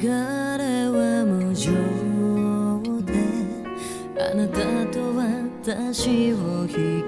彼は無情であなたと私を引き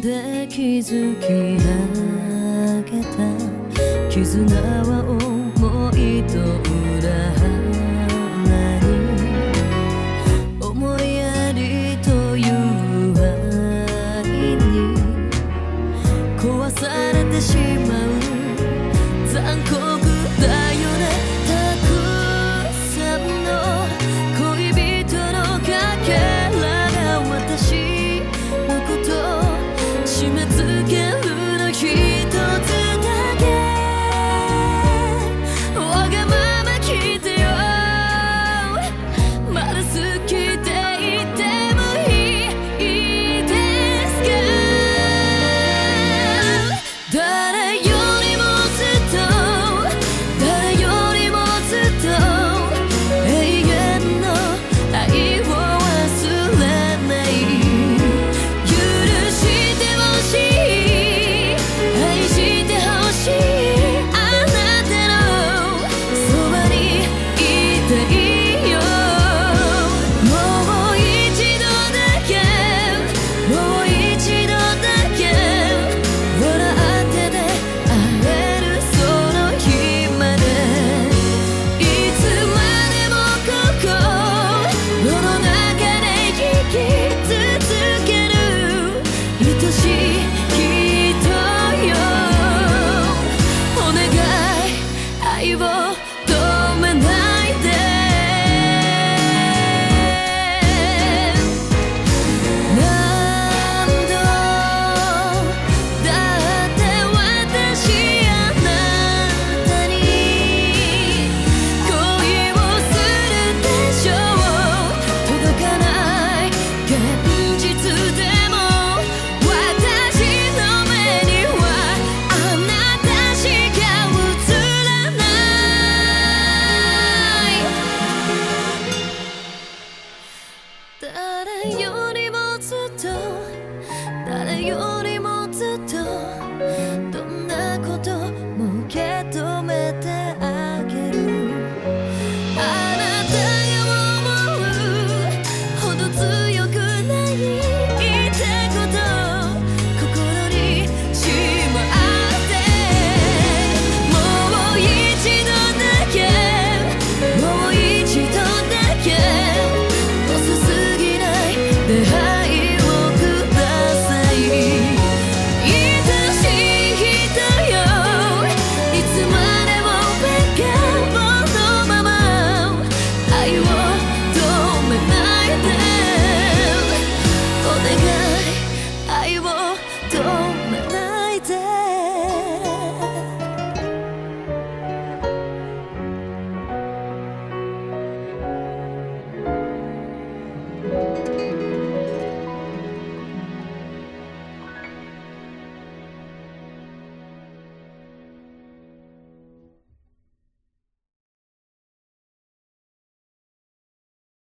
で気づき上げた。絆は思いと裏腹。never you